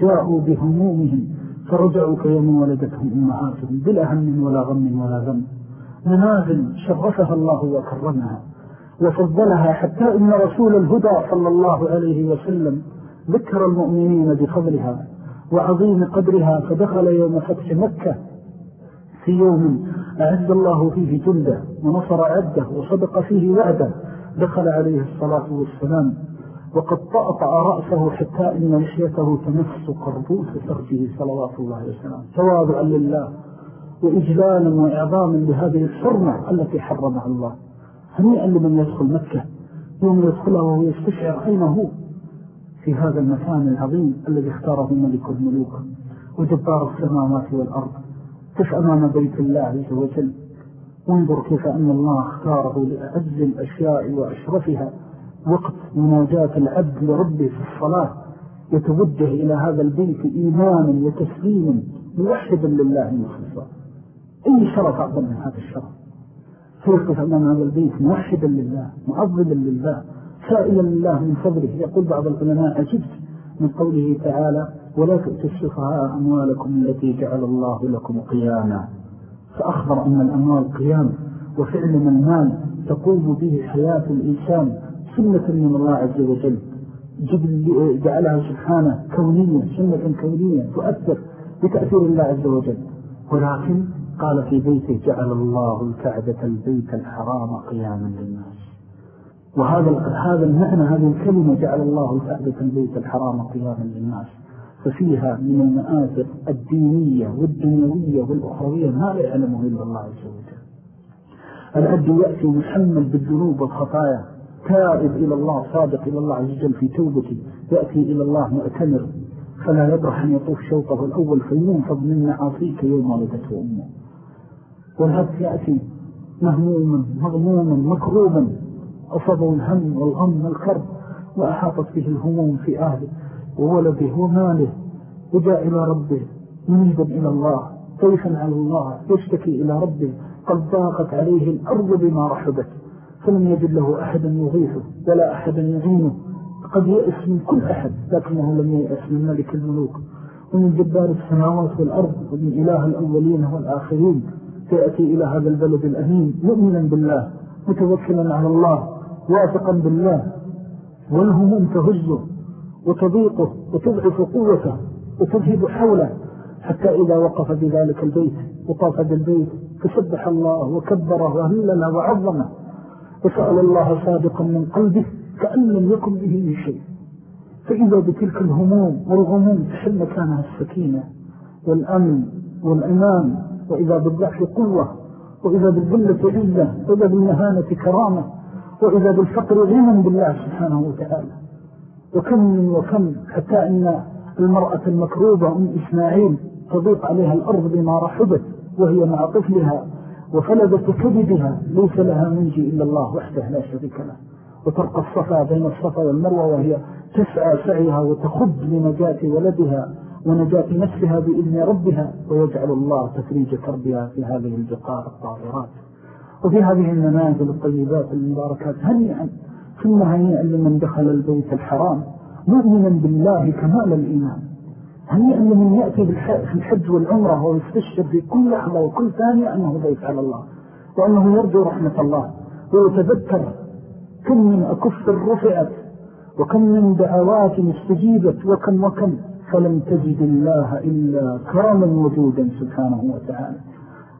جاءوا بهمومهم فرجعوا كيوم ولدتهم أمهاتهم بلا هم ولا غم ولا ذنب منازل شرفها الله وكرمها وفضلها حتى إن رسول الهدى صلى الله عليه وسلم ذكر المؤمنين بفضلها وعظيم قدرها فدخل يوم فتح مكة في يوم أعد الله فيه جلده ونصر عده وصدق فيه وعده. دخل عليه الصلاة والسلام وقد طأطأ رأسه حتى إن مشيته تمس قربوس فرجه صلوات الله وسلم تواضعا لله وإجلالا وإعظاما لهذه الحرمة التي حرمها الله. هنيئا لمن يدخل مكة. يوم يدخلها وهو يستشعر أين هو. في هذا المكان العظيم الذي اختاره ملك الملوك وجبار السماوات والأرض. كيف أمام بيت الله عز وجل. انظر كيف أن الله اختاره لأعز الأشياء وأشرفها. وقت مناجاة العبد لربه في الصلاة يتوجه إلى هذا البيت إيمانا وتسليما موحدا لله مخلصا أي شرف أعظم من هذا الشرف؟ فيقف أمام هذا البيت موحدا لله معظما لله سائلا لله من فضله. يقول بعض العلماء عجبت من قوله تعالى ولا تؤتوا السفهاء أموالكم التي جعل الله لكم قياما. فأخبر أن الأموال قيام وفعل من المال تقوم به حياة الإنسان. سنة من الله عز وجل. جعلها سبحانه كونية سنة كونية تؤثر بتأثير الله عز وجل. ولكن قال في بيته جعل الله الكعبة البيت الحرام قياما للناس. وهذا هذا المعنى هذه الكلمة جعل الله الكعبة البيت الحرام قياما للناس. ففيها من المآثر الدينية والدنيوية والأخروية ما لا يعلمه إلا الله عز وجل. العبد يأتي محمل بالذنوب والخطايا. تائب إلى الله صادق إلى الله عز وجل في توبته يأتي إلى الله مؤتمر. فلا يبرح أن يطوف شوطه الأول فينفض من معاصيك يوم ولدته أمه. والعبد يأتي مهموما مغموما مكروبا. أصبه الهم والغم والكرب وأحاطت به الهموم في أهله وولده وماله. وجاء إلى ربه منيبا إلى الله طيفا على الله يشتكي إلى ربه قد ضاقت عليه الأرض بما رحبت. فلم يجد له أحدا يغيثه ولا أحدا يعينه. قد يأس من كل أحد لكنه لم يأس من ملك الملوك. ومن جبار السماوات والأرض ومن إله الأولين والآخرين. فيأتي إلى هذا البلد الأمين مؤمنا بالله متوكلا على الله واثقا بالله. والهموم تهزه وتضيقه وتضعف قوته وتذهب حوله. حتى إذا وقف بذلك البيت وطاف بالبيت فسبح الله وكبره وهلنا وعظمه. وسأل الله صادقا من قلبه كأن لم يكن به شيء. فإذا بتلك الهموم والغموم تحل مكانها السكينة والأمن والأمان وإذا بالضعف قوة وإذا بالذلة عزة وإذا بالمهانة كرامة وإذا بالفقر غنى بالله سبحانه وتعالى. وكم من وكم حتى أن المرأة المكروبة أم إسماعيل تضيق عليها الأرض بما رحبت وهي مع طفلها وفلدت كبدها ليس لها منجي إلا الله وحده لا شريك له. وترقى الصفا بين الصفا والمروة وهي تسعى سعيها وتخب لنجاة ولدها ونجاة نفسها بإذن ربها ويجعل الله تفريج كربها في هذه البقار الطاهرات وفي هذه المنازل الطيبات المباركات هنيئا ثم هنيئا لمن دخل البيت الحرام مؤمنا بالله كمال الإيمان. هنيئا لمن يأتي في الحج والعمرة ويستشعر في كل لحظة وكل ثانية أنه ضيف على الله وأنه يرجو رحمة الله ويتذكر كم من أكف رفعت وكم من دعوات استجيبت وكم وكم. فلم تجد الله إلا كراما وجودا سبحانه وتعالى.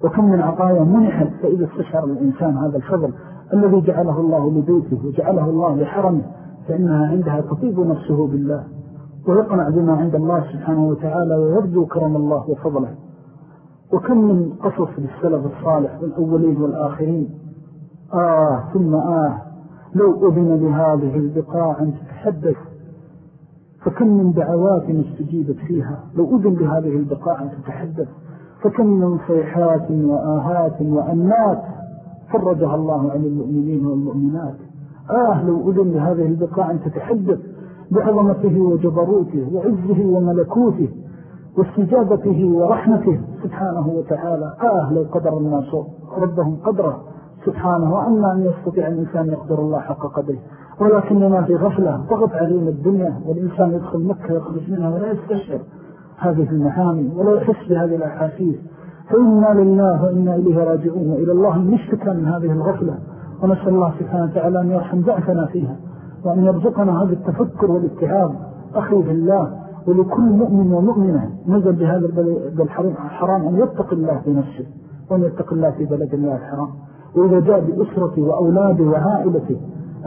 وكم من عطايا منحت فإذا استشعر الإنسان هذا الفضل الذي جعله الله لبيته وجعله الله لحرمه فإنها عندها تطيب نفسه بالله. ويقنع بما عند الله سبحانه وتعالى ويرجو كرم الله وفضله. وكم من قصص للسلف الصالح والأولين والآخرين. آه ثم آه لو أذن لهذه البقاع أن تتحدث. فكم من دعوات استجيبت فيها. لو أذن لهذه البقاع أن تتحدث. فكم من صيحات وآهات وأنات فرجها الله عن المؤمنين والمؤمنات. آه لو أذن لهذه البقاع أن تتحدث. بعظمته وجبروته وعزه وملكوته واستجابته ورحمته سبحانه وتعالى. آه لو قدر الناس ربهم قدره. سبحانه وأما أن يستطيع الإنسان يقدر الله حق قدره. ولكننا في غفلة ضغط علينا الدنيا والإنسان يدخل مكة يخرج منها ولا يستشعر هذه المحامي ولا يحس بهذه الأحاسيس. فإنا لله وإنا إليه راجعون. وإلى الله نشتكى من هذه الغفلة. ونسأل الله سبحانه وتعالى أن يرحم ضعفنا فيها. وأن يرزقنا هذا التفكر والاتهام أخي في الله ولكل مؤمن ومؤمنة نزل بهذا الحرام أن يتق الله في نفسه وأن يتق الله في بلد الله الحرام. وإذا جاء بأسرته وأولاده وعائلته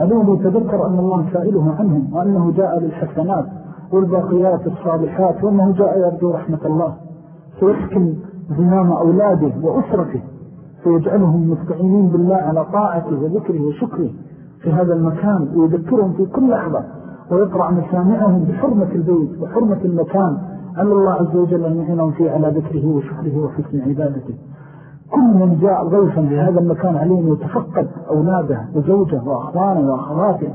أليه يتذكر أن الله سائله عنهم وأنه جاء للحسنات والباقيات الصالحات وأنه جاء يرجو رحمة الله. فيحكم ذنام أولاده وأسرته فيجعلهم مستعينين بالله على طاعته وذكره وشكره. في هذا المكان ويذكرهم في كل لحظة ويقرأ مسامعهم بحرمة البيت وحرمة المكان. أن الله عز وجل أن يعينهم فيه على ذكره وشكره وحسن عبادته. كل من جاء ضيفا في هذا المكان عليه يتفقد أولاده وزوجه وأخوانه وأخواته.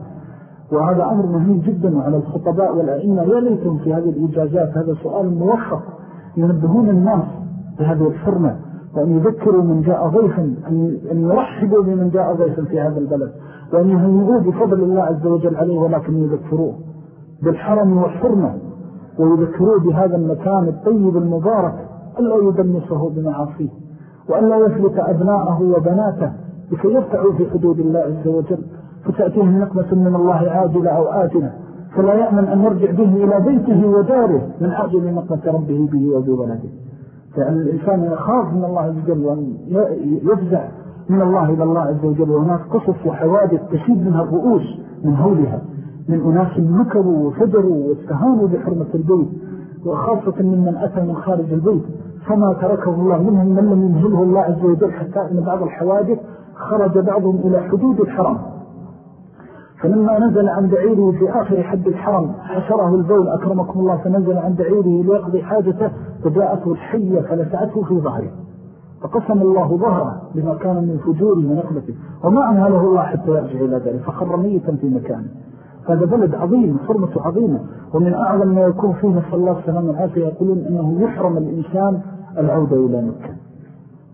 وهذا أمر مهم جدا وعلى الخطباء والأئمة. يا ليتهم في هذه الإجازات. هذا سؤال موفق ينبهون الناس بهذه الحرمة. وأن يذكروا من جاء ضيفا أن يرحبوا بمن جاء ضيفا في هذا البلد وأن يهنئوا بفضل الله عز وجل عليه ولكن يذكروه بالحرم والحرمة ويذكروه بهذا المكان الطيب المبارك ألا يدنسه بمعاصيه وأن لا يفلت أبناءه وبناته لكي يرتعوا في حدود الله عز وجل. فتأتيهم نقمة من الله عاجلة أو آتنة فلا يأمن أن يرجع به إلى بيته وداره من عاجل نقمة ربه به وبولده. فأن الإنسان يخاف من الله عز وجل وأن يفزع من الله إلى الله عز وجل. وهناك قصص وحوادث تشيد منها الرؤوس من هولها من أناس مكروا وفجروا واستهانوا بحرمة البيت وخاصة ممن أتى من خارج البيت. فما تركه الله منهم من لم ينهله الله عز وجل حتى أن بعض الحوادث خرج بعضهم إلى حدود الحرم. فلما نزل عن بعيره في آخر حد الحرم حشره البول أكرمكم الله فنزل عن بعيره ليقضي حاجته فجاءته الحية فلسعته في ظهره. فقسم الله ظهره لما كان من فجوره ونخلته وما أمهله الله حتى يرجع إلى ذلك فخر ميتا في مكانه. هذا بلد عظيم حرمة عظيمة. ومن أعظم ما يكون فيه نسأل الله السلام والعافية يقولون أنه يحرم الإنسان العودة إلى مكة.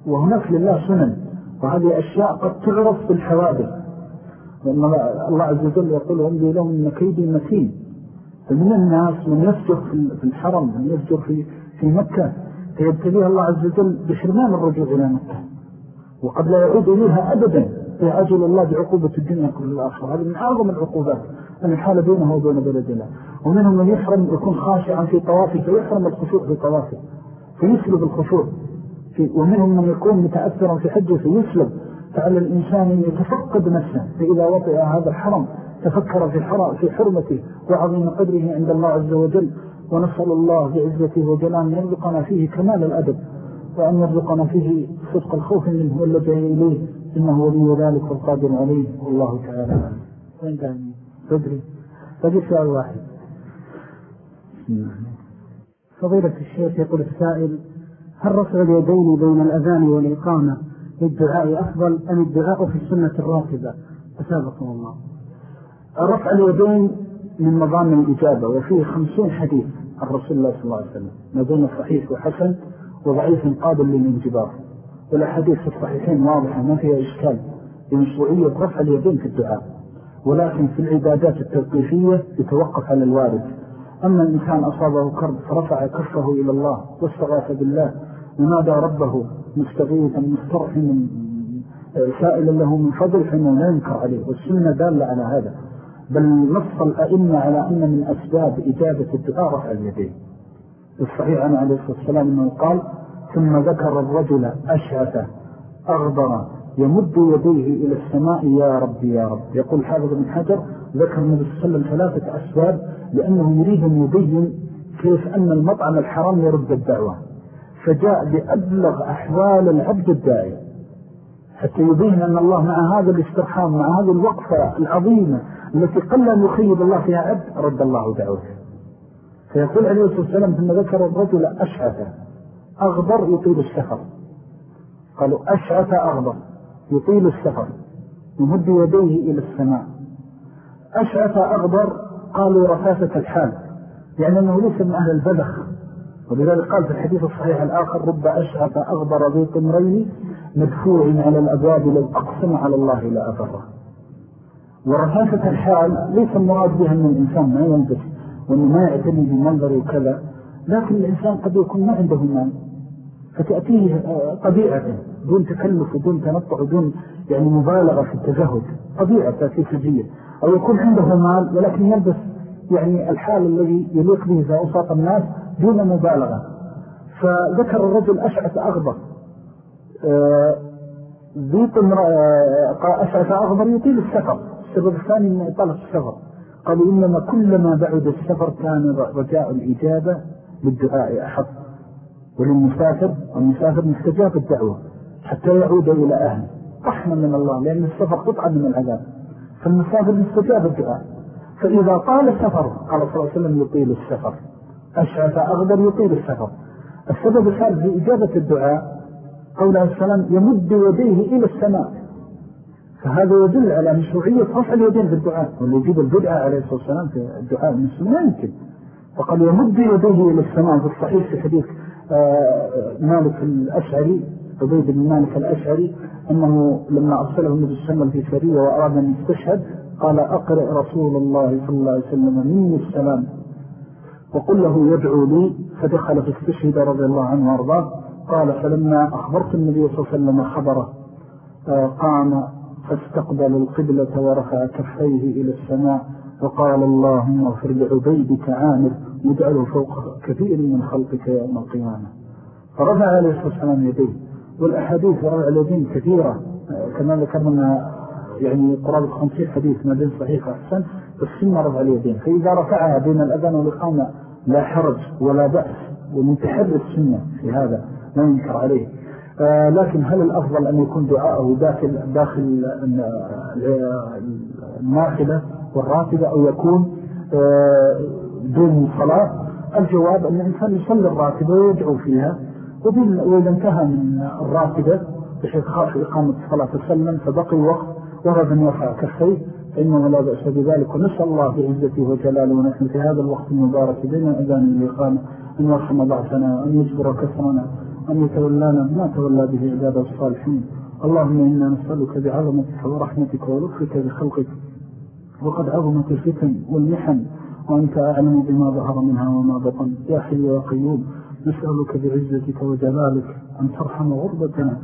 وهناك لله سنن وهذه أشياء قد تعرف بالحوادث وأن الله عز وجل يقول أمضي لهم من كيد فمن الناس من يسجر في الحرم من يسجر في, في مكة فيبتليها الله عز وجل بحرمان الرجوع إلى مكة. وقد لا يعود إليها أبدا فيعجل الله بعقوبة الدنيا كل الآخر هذا من أعظم العقوبات أن الحال بينه وبين بلد الله. ومنهم من يحرم يكون خاشعا في طوافه فيحرم الخشوع في طوافه فيسلب الخشوع. ومنهم من يكون متأثرا في حجه فيسلب. فعلى الإنسان أن يتفقد نفسه فإذا وطئ هذا الحرم تفكر في, في حرمته وعظيم قدره عند الله عز وجل ونسأل الله بعزته وجلاله أن يرزقنا فيه كمال الأدب وأن يرزقنا فيه صدق الخوف منه واللجأ إليه إنه ولي ذلك والقادر عليه والله تعالى وين دعني بدري؟ سؤال واحد. فضيلة الشيخ يقول السائل هل رفع اليدين بين الأذان والإقامة للدعاء أفضل أم الدعاء في السنة الراتبة أسابقكم الله. رفع اليدين من نظام الإجابة وفيه خمسون حديث عن رسول الله صلى الله عليه وسلم. ما صحيح وحسن وضعيف قابل للانجبار. والأحاديث في الصحيحين واضحة ما فيها إشكال. بمشروعية رفع اليدين في الدعاء ولكن في العبادات التوقيفية يتوقف على الوارد. أما الإنسان أصابه كرب فرفع كفه إلى الله واستغاث بالله ونادى ربه مستغيثا مسترحما سائلا له من فضل فإنه لا ينكر عليه. والسنة دالة على هذا. بل نص الأئمة على أن من أسباب إجابة الدعاء رفع اليدين. الصحيح عن عليه الصلاة والسلام أنه قال ثم ذكر الرجل أشعث أغبر يمد يديه إلى السماء يا رب يا رب. يقول حافظ بن حجر ذكر النبي صلى الله عليه وسلم ثلاثة أسباب لأنه يريد أن يبين كيف أن المطعم الحرام يرد الدعوة. فجاء بأبلغ أحوال العبد الداعي حتى يبين أن الله مع هذا الاسترحام مع هذه الوقفة العظيمة التي قل أن يخيب الله فيها عبد رد الله دعوته. فيقول عليه الصلاة والسلام ثم ذكر الرجل أشعث أغبر يطيل السفر. قالوا أشعث أغبر يطيل السفر يمد يديه إلى السماء. أشعث أغبر؟ قالوا رفافة الحال. يعني أنه ليس من أهل البذخ ولذلك قال في الحديث الصحيح الآخر رب أشعث أغبر ذي قمرين مدفوع على الأبواب لو أقسم على الله لا أبره. ورفافة الحال ليس المراد بها أن الإنسان ما ينبس وأنه ما يعتني بمنظر وكذا لكن الإنسان قد يكون ما عنده مال فتأتيه آه، طبيعة دون تكلف ودون تنطع ودون يعني مبالغة في التزهد طبيعة تأتيه سجية. أو يكون عنده مال ولكن يلبس يعني الحال الذي يليق به في أوساط الناس دون مبالغة. فذكر الرجل أشعث أغبر. آه، ذي أشعث أغبر يطيل السفر. السبب الثاني من إطالة السفر. قالوا إنما كلما بعد السفر كان رجاء الإجابة بالدعاء أحب وللمسافر المسافر مستجاب الدعوة حتى يعود إلى أهله. رحمة من الله لأن السفر قطعة من العذاب. فالمسافر مستجاب الدعاء. فإذا طال السفر قال صلى الله عليه وسلم يطيل السفر. أشعث أغدر يطيل السفر. السبب الثالث في إجابة الدعاء قوله السلام يمد يديه إلى السماء. فهذا يدل على مشروعية رفع اليدين في الدعاء واللي يجيب البدعة عليه الصلاة والسلام في الدعاء من السنة لا يمكن. وقال يمد يديه إلى السماء في الصحيح في حديث آه، مالك الأشعري عبيد بن مالك الأشعري أنه لما أرسله عليه وسلم في سرية وأراد أن يستشهد قال أقرأ رسول الله صلى الله عليه وسلم مني السلام. وقل له يدعو لي فدخل في استشهد رضي الله عنه وأرضاه. قال فلما أخبرت النبي صلى الله عليه وسلم خبره آه، قام فاستقبل القبلة ورفع كفيه إلى السماء وقال اللهم اغفر لعبيدك عامر يجعله فوق كثير من خلقك يوم القيامة. فرفع عليه الصلاة والسلام يديه. والأحاديث رفع اليدين كثيرة. كما ذكرنا يعني قرابة خمسين حديث ما بين صحيح وأحسن السنة رفع اليدين. فإذا رفعها بين الأذان والإقامة لا حرج ولا بأس ومتحرر السنة في هذا لا ينكر عليه. آه، لكن هل الأفضل أن يكون دعاءه داخل, داخل الناخلة والراتبة أو يكون آه، دون صلاة؟ الجواب أن الإنسان يصلي الراتبة ويدعو فيها. وإذا انتهى من الراتبة بحيث خاف إقامة الصلاة وسلم فبقي وقت ورد أن يرفع كفيه فإنه لا بأس بذلك. ونسأل الله بعزته وجلاله ونحن في هذا الوقت المبارك بين أذان الإقامة. أن يرحم ضعفنا أن يجبر كسرنا أن يتولانا ما تولى به عباده الصالحين. اللهم إنا نسألك بعظمتك ورحمتك ولطفك بخلقك. وقد عظمت الفتن والمحن وأنت أعلم بما ظهر منها وما بطن. يا حي يا قيوم نسألك بعزتك وجلالك أن ترحم غربتنا.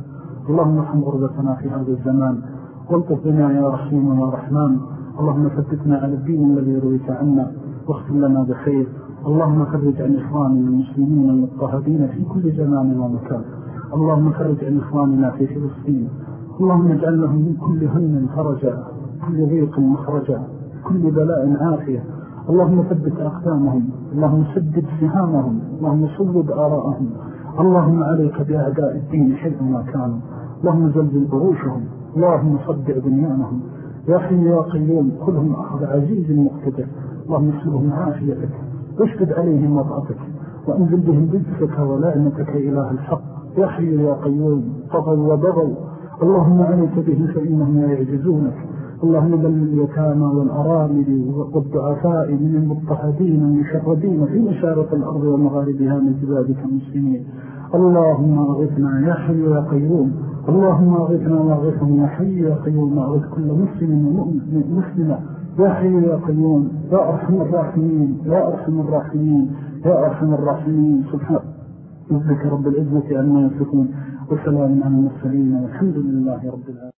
اللهم ارحم غربتنا في هذا الزمان. والطف بنا يا رحيم يا رحمن. اللهم ثبتنا على الدين الذي يرويك عنا واختم لنا بخير. اللهم فرج عن إخواننا المسلمين المضطهدين في كل زمان ومكان. اللهم فرج عن إخواننا في فلسطين. اللهم اجعل لهم من كل هم فرجا كل ضيق مخرجا كل بلاء عافية. اللهم ثبت أقدامهم اللهم سدد سهامهم اللهم صلب آراءهم. اللهم عليك بأعداء الدين حيث ما كانوا. اللهم زلزل بروشهم اللهم صدع بنيانهم يا حي يا قيوم خذهم أخذ عزيز مقتدر. اللهم اسلبهم عافيتك. واشفد عليهم وضعتك وأنزل بهم بذفك ولعنتك إله الحق. يا حي يا قيوم طغوا وبغوا. اللهم عليك بهم فإنهم لا يعجزونك. اللهم بل اليتامى والأرامل والضعفاء من المضطهدين المشردين في مشارق الأرض ومغاربها من جبادك المسلمين اللهم أغثنا يا حي يا قيوم. اللهم أغثنا واغثهم يا حي يا قيوم. أغث كل مسلم ومسلمة يا حي يا قيوم. يا أرحم الراحمين. يا أرحم الراحمين. يا أرحم الراحمين. سبحان ربك رب العزة عما يصفون. وسلام على المرسلين. والحمد لله رب العالمين.